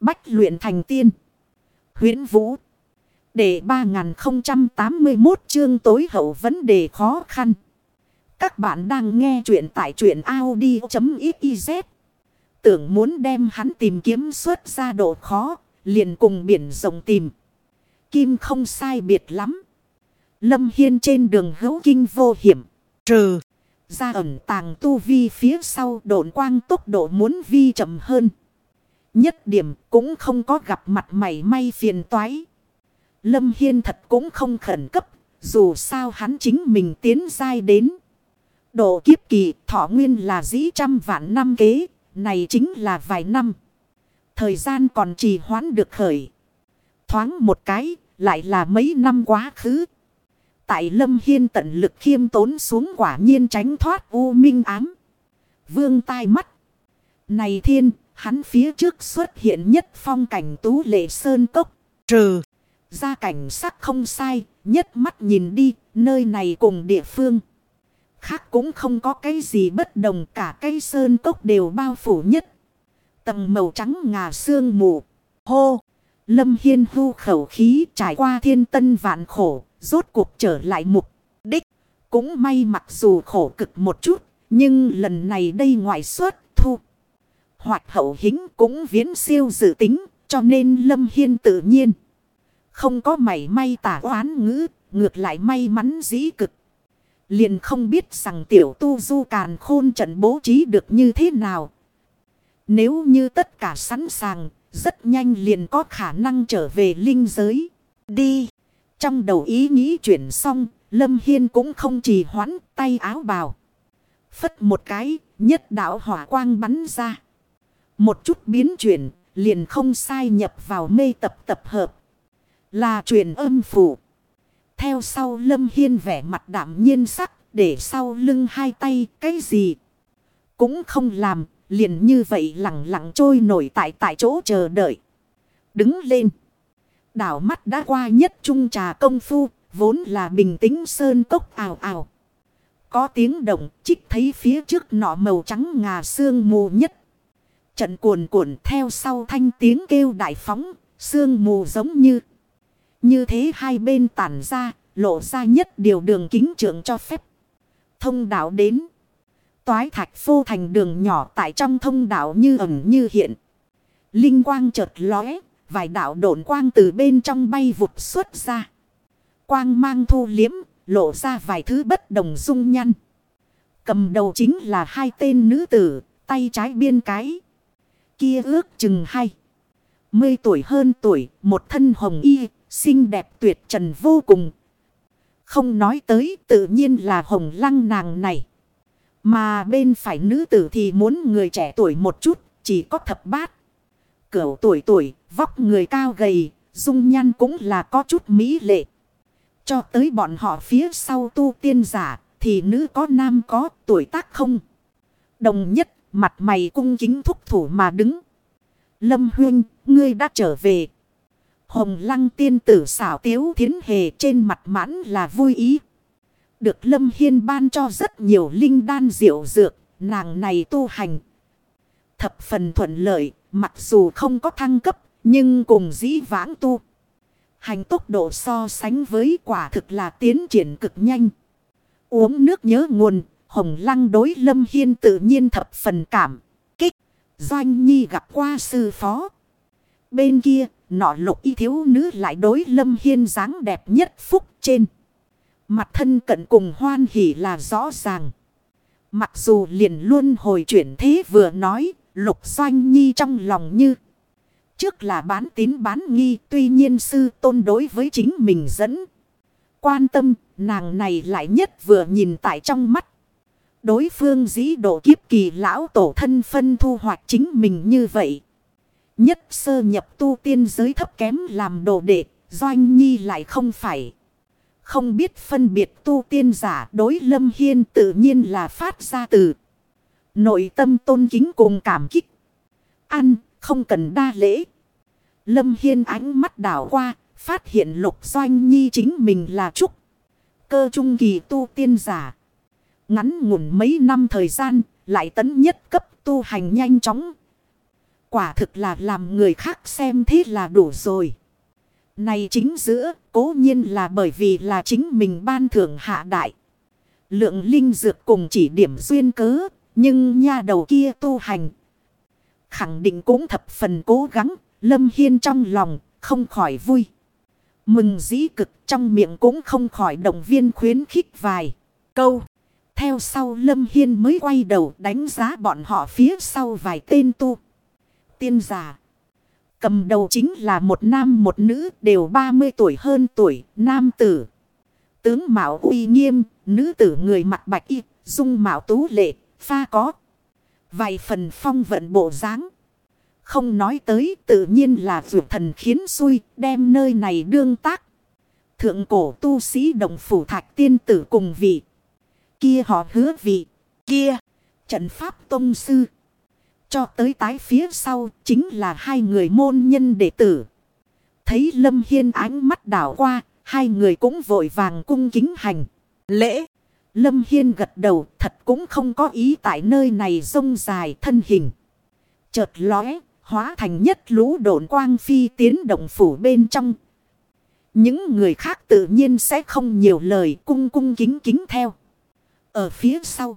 Bách luyện thành tiên. huyễn Vũ. Để 3081 chương tối hậu vấn đề khó khăn. Các bạn đang nghe truyện tại truyện Audi.xyz. Tưởng muốn đem hắn tìm kiếm xuất ra độ khó, liền cùng biển rộng tìm. Kim không sai biệt lắm. Lâm Hiên trên đường hữu kinh vô hiểm. Trừ. Ra ẩn tàng tu vi phía sau độn quang tốc độ muốn vi chậm hơn. Nhất điểm cũng không có gặp mặt mày may phiền toái. Lâm Hiên thật cũng không khẩn cấp. Dù sao hắn chính mình tiến dai đến. Độ kiếp kỳ thọ nguyên là dĩ trăm vạn năm kế. Này chính là vài năm. Thời gian còn trì hoãn được khởi. Thoáng một cái lại là mấy năm quá khứ. Tại Lâm Hiên tận lực khiêm tốn xuống quả nhiên tránh thoát u minh ám. Vương tai mắt. Này thiên, hắn phía trước xuất hiện nhất phong cảnh tú lệ sơn cốc. Trừ, ra cảnh sắc không sai, nhất mắt nhìn đi, nơi này cùng địa phương. Khác cũng không có cái gì bất đồng cả cây sơn cốc đều bao phủ nhất. Tầng màu trắng ngà sương mù. Hô! Lâm Hiên hưu khẩu khí trải qua thiên tân vạn khổ, rốt cuộc trở lại mục đích. Cũng may mặc dù khổ cực một chút, nhưng lần này đây ngoại xuất. Hoặc hậu hính cũng viễn siêu dự tính, cho nên Lâm Hiên tự nhiên. Không có mảy may tả oán ngữ, ngược lại may mắn dĩ cực. Liền không biết rằng tiểu tu du càn khôn trận bố trí được như thế nào. Nếu như tất cả sẵn sàng, rất nhanh liền có khả năng trở về linh giới. Đi! Trong đầu ý nghĩ chuyển xong, Lâm Hiên cũng không trì hoãn tay áo bào. Phất một cái, nhất đạo hỏa quang bắn ra. Một chút biến chuyển, liền không sai nhập vào mê tập tập hợp. Là truyền âm phủ. Theo sau Lâm Hiên vẻ mặt đảm nhiên sắc, để sau lưng hai tay, cái gì? Cũng không làm, liền như vậy lặng lặng trôi nổi tại tại chỗ chờ đợi. Đứng lên. Đảo mắt đã qua nhất trung trà công phu, vốn là bình tĩnh sơn cốc ào ào. Có tiếng động, trích thấy phía trước nọ màu trắng ngà sương mù nhất. Trận cuồn cuộn theo sau thanh tiếng kêu đại phóng, sương mù giống như. Như thế hai bên tản ra, lộ ra nhất điều đường kính trưởng cho phép. Thông đạo đến. Toái thạch phô thành đường nhỏ tại trong thông đạo như ẩn như hiện. Linh quang chợt lóe, vài đạo độn quang từ bên trong bay vụt xuất ra. Quang mang thu liếm, lộ ra vài thứ bất đồng dung nhăn. Cầm đầu chính là hai tên nữ tử, tay trái biên cái. Kia ước chừng hay. Mươi tuổi hơn tuổi, một thân hồng y, xinh đẹp tuyệt trần vô cùng. Không nói tới tự nhiên là hồng lăng nàng này. Mà bên phải nữ tử thì muốn người trẻ tuổi một chút, chỉ có thập bát. Cửu tuổi tuổi, vóc người cao gầy, dung nhan cũng là có chút mỹ lệ. Cho tới bọn họ phía sau tu tiên giả, thì nữ có nam có tuổi tác không. Đồng nhất, mặt mày cung kính thúc thủ mà đứng. Lâm Huyên, ngươi đã trở về. Hồng lăng tiên tử xảo tiếu thiến hề trên mặt mãn là vui ý. Được Lâm Hiên ban cho rất nhiều linh đan diệu dược, nàng này tu hành. Thập phần thuận lợi, mặc dù không có thăng cấp, nhưng cùng dĩ vãng tu. Hành tốc độ so sánh với quả thực là tiến triển cực nhanh. Uống nước nhớ nguồn, hồng lăng đối Lâm Hiên tự nhiên thập phần cảm. Kích, doanh nhi gặp qua sư phó. Bên kia, nọ lục y thiếu nữ lại đối Lâm Hiên dáng đẹp nhất phúc trên. Mặt thân cận cùng hoan hỉ là rõ ràng. Mặc dù liền luôn hồi chuyển thế vừa nói, lục doanh nhi trong lòng như. Trước là bán tín bán nghi, tuy nhiên sư tôn đối với chính mình dẫn. Quan tâm, nàng này lại nhất vừa nhìn tại trong mắt. Đối phương dĩ độ kiếp kỳ lão tổ thân phân thu hoạch chính mình như vậy. Nhất sơ nhập tu tiên giới thấp kém làm đồ đệ, doanh nhi lại không phải. Không biết phân biệt tu tiên giả đối lâm hiên tự nhiên là phát ra từ. Nội tâm tôn kính cùng cảm kích. Ăn, không cần đa lễ. Lâm hiên ánh mắt đảo qua, phát hiện lục doanh nhi chính mình là trúc. Cơ trung kỳ tu tiên giả. Ngắn ngủn mấy năm thời gian, lại tấn nhất cấp tu hành nhanh chóng. Quả thực là làm người khác xem thế là đủ rồi. Này chính giữa, cố nhiên là bởi vì là chính mình ban thưởng hạ đại. Lượng linh dược cùng chỉ điểm duyên cớ, nhưng nha đầu kia tu hành. Khẳng định cũng thập phần cố gắng, Lâm Hiên trong lòng, không khỏi vui. Mừng dĩ cực trong miệng cũng không khỏi động viên khuyến khích vài câu. Theo sau Lâm Hiên mới quay đầu đánh giá bọn họ phía sau vài tên tu. Tiên giả. Cầm đầu chính là một nam một nữ đều 30 tuổi hơn tuổi, nam tử. Tướng Mạo uy nghiêm, nữ tử người mặt bạch y, dung mạo tú lệ, pha có. Vài phần phong vận bộ dáng Không nói tới tự nhiên là vượt thần khiến xui đem nơi này đương tác. Thượng cổ tu sĩ đồng phủ thạch tiên tử cùng vị. Kia họ hứa vị. Kia trận pháp tông sư. Cho tới tái phía sau chính là hai người môn nhân đệ tử. Thấy Lâm Hiên ánh mắt đảo qua, hai người cũng vội vàng cung kính hành. Lễ, Lâm Hiên gật đầu thật cũng không có ý tại nơi này rông dài thân hình. Chợt lóe, hóa thành nhất lũ độn quang phi tiến động phủ bên trong. Những người khác tự nhiên sẽ không nhiều lời cung cung kính kính theo. Ở phía sau.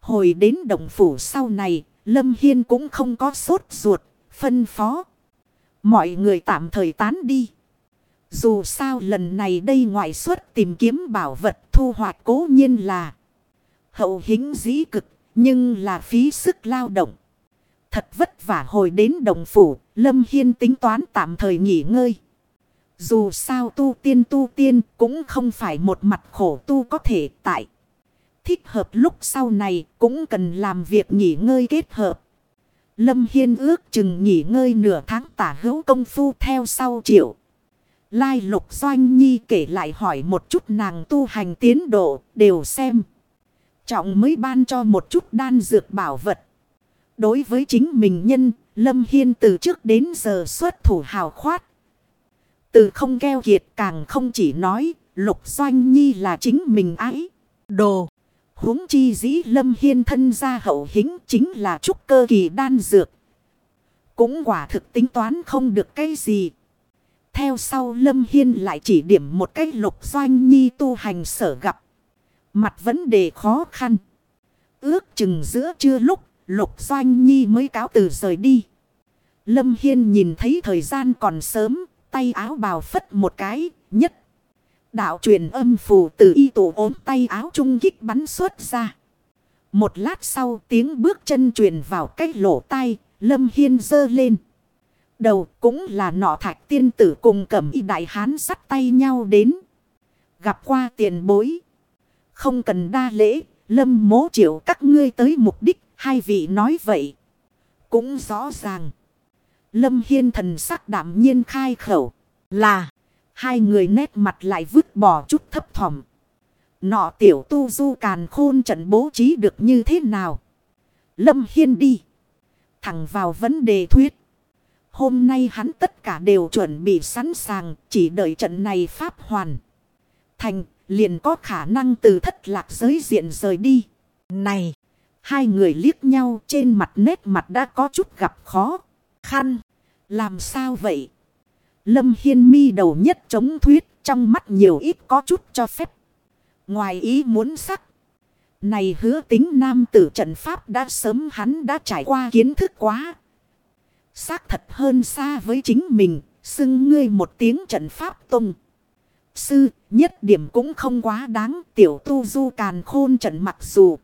Hồi đến động phủ sau này, Lâm Hiên cũng không có sốt ruột, phân phó. Mọi người tạm thời tán đi. Dù sao lần này đây ngoại xuất tìm kiếm bảo vật thu hoạch cố nhiên là hậu hính dĩ cực, nhưng là phí sức lao động. Thật vất vả hồi đến đồng phủ, Lâm Hiên tính toán tạm thời nghỉ ngơi. Dù sao tu tiên tu tiên cũng không phải một mặt khổ tu có thể tại. Thích hợp lúc sau này cũng cần làm việc nghỉ ngơi kết hợp. Lâm Hiên ước chừng nghỉ ngơi nửa tháng tả hữu công phu theo sau triệu. Lai lục doanh nhi kể lại hỏi một chút nàng tu hành tiến độ đều xem. Trọng mới ban cho một chút đan dược bảo vật. Đối với chính mình nhân, Lâm Hiên từ trước đến giờ xuất thủ hào khoát. Từ không keo kiệt càng không chỉ nói, lục doanh nhi là chính mình ái. Đồ huống chi dĩ lâm hiên thân gia hậu hính chính là trúc cơ kỳ đan dược. Cũng quả thực tính toán không được cái gì. Theo sau lâm hiên lại chỉ điểm một cái lục doanh nhi tu hành sở gặp. Mặt vấn đề khó khăn. Ước chừng giữa trưa lúc lục doanh nhi mới cáo từ rời đi. Lâm Hiên nhìn thấy thời gian còn sớm, tay áo bào phất một cái, nhất Đạo truyền âm phù từ y tổ ốm tay áo trung kích bắn xuất ra. Một lát sau tiếng bước chân truyền vào cái lỗ tai, lâm hiên dơ lên. Đầu cũng là nọ thạch tiên tử cùng cẩm y đại hán sắt tay nhau đến. Gặp qua tiền bối. Không cần đa lễ, lâm mố triệu các ngươi tới mục đích, hai vị nói vậy. Cũng rõ ràng. Lâm hiên thần sắc đảm nhiên khai khẩu là Hai người nét mặt lại vứt bỏ chút thấp thỏm. Nọ tiểu tu du càn khôn trận bố trí được như thế nào? Lâm Hiên đi. Thẳng vào vấn đề thuyết. Hôm nay hắn tất cả đều chuẩn bị sẵn sàng. Chỉ đợi trận này pháp hoàn. Thành, liền có khả năng từ thất lạc giới diện rời đi. Này. Hai người liếc nhau trên mặt nét mặt đã có chút gặp khó. Khăn. Làm sao vậy? Lâm Hiên mi đầu nhất chống thuyết trong mắt nhiều ít có chút cho phép. Ngoài ý muốn sắc. Này hứa tính nam tử trận pháp đã sớm hắn đã trải qua kiến thức quá. Xác thật hơn xa với chính mình, xưng ngươi một tiếng trận pháp tung. Sư, nhất điểm cũng không quá đáng, tiểu tu du càn khôn trận mặc dù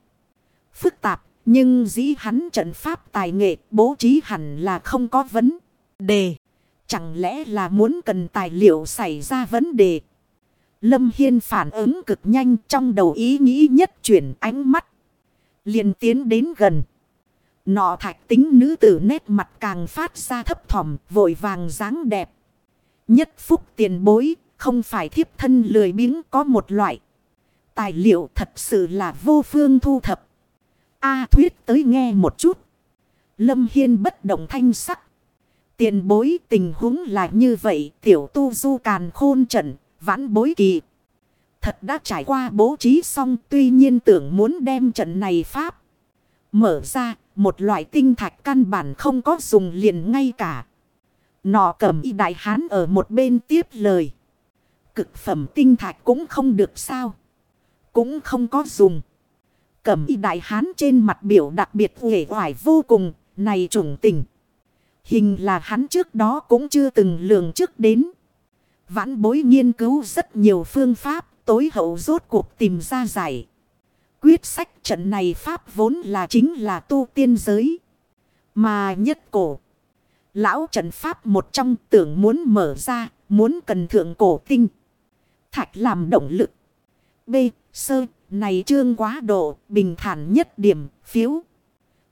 phức tạp, nhưng dĩ hắn trận pháp tài nghệ bố trí hẳn là không có vấn đề. Chẳng lẽ là muốn cần tài liệu xảy ra vấn đề? Lâm Hiên phản ứng cực nhanh trong đầu ý nghĩ nhất chuyển ánh mắt. liền tiến đến gần. Nọ thạch tính nữ tử nét mặt càng phát ra thấp thỏm, vội vàng dáng đẹp. Nhất phúc tiền bối, không phải thiếp thân lười biếng có một loại. Tài liệu thật sự là vô phương thu thập. A thuyết tới nghe một chút. Lâm Hiên bất động thanh sắc. Tiền bối tình huống là như vậy, tiểu tu du càn khôn trận, vãn bối kỳ. Thật đã trải qua bố trí xong, tuy nhiên tưởng muốn đem trận này pháp. Mở ra, một loại tinh thạch căn bản không có dùng liền ngay cả. Nọ cầm y đại hán ở một bên tiếp lời. Cực phẩm tinh thạch cũng không được sao. Cũng không có dùng. Cẩm y đại hán trên mặt biểu đặc biệt uể oải vô cùng. Này trùng tình. Hình là hắn trước đó cũng chưa từng lường trước đến. Vãn bối nghiên cứu rất nhiều phương pháp. Tối hậu rốt cuộc tìm ra giải. Quyết sách trận này pháp vốn là chính là tu tiên giới. Mà nhất cổ. Lão trận pháp một trong tưởng muốn mở ra. Muốn cần thượng cổ tinh. Thạch làm động lực. B. Sơ. Này trương quá độ. Bình thản nhất điểm. Phiếu.